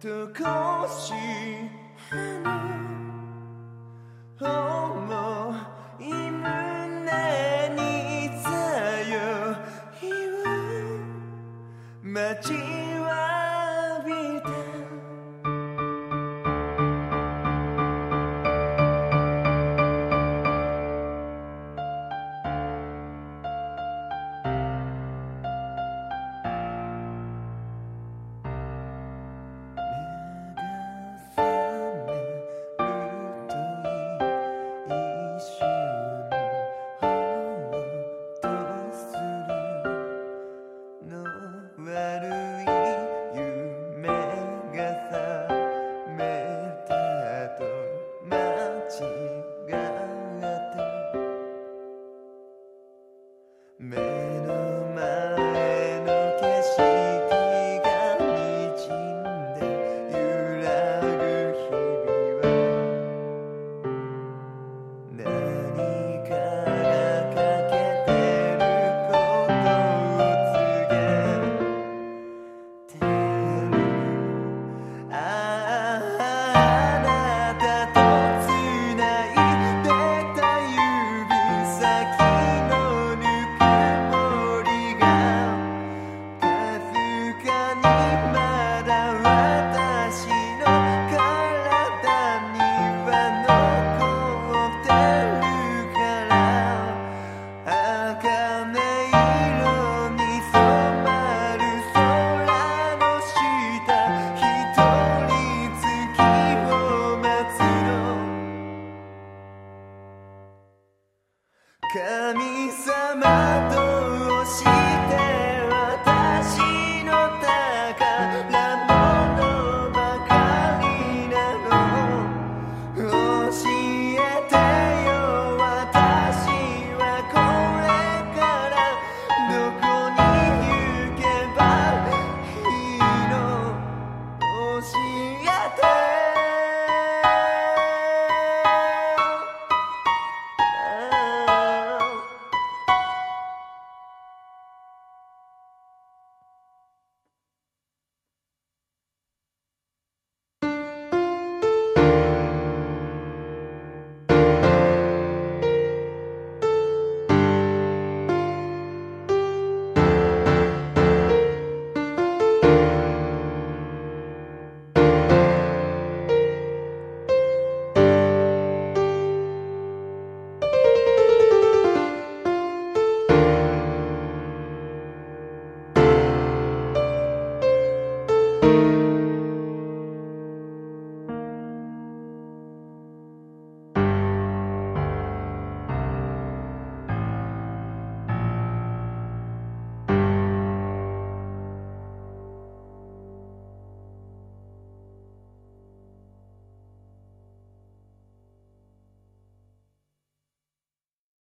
とし花思い胸にさよ今街は悪い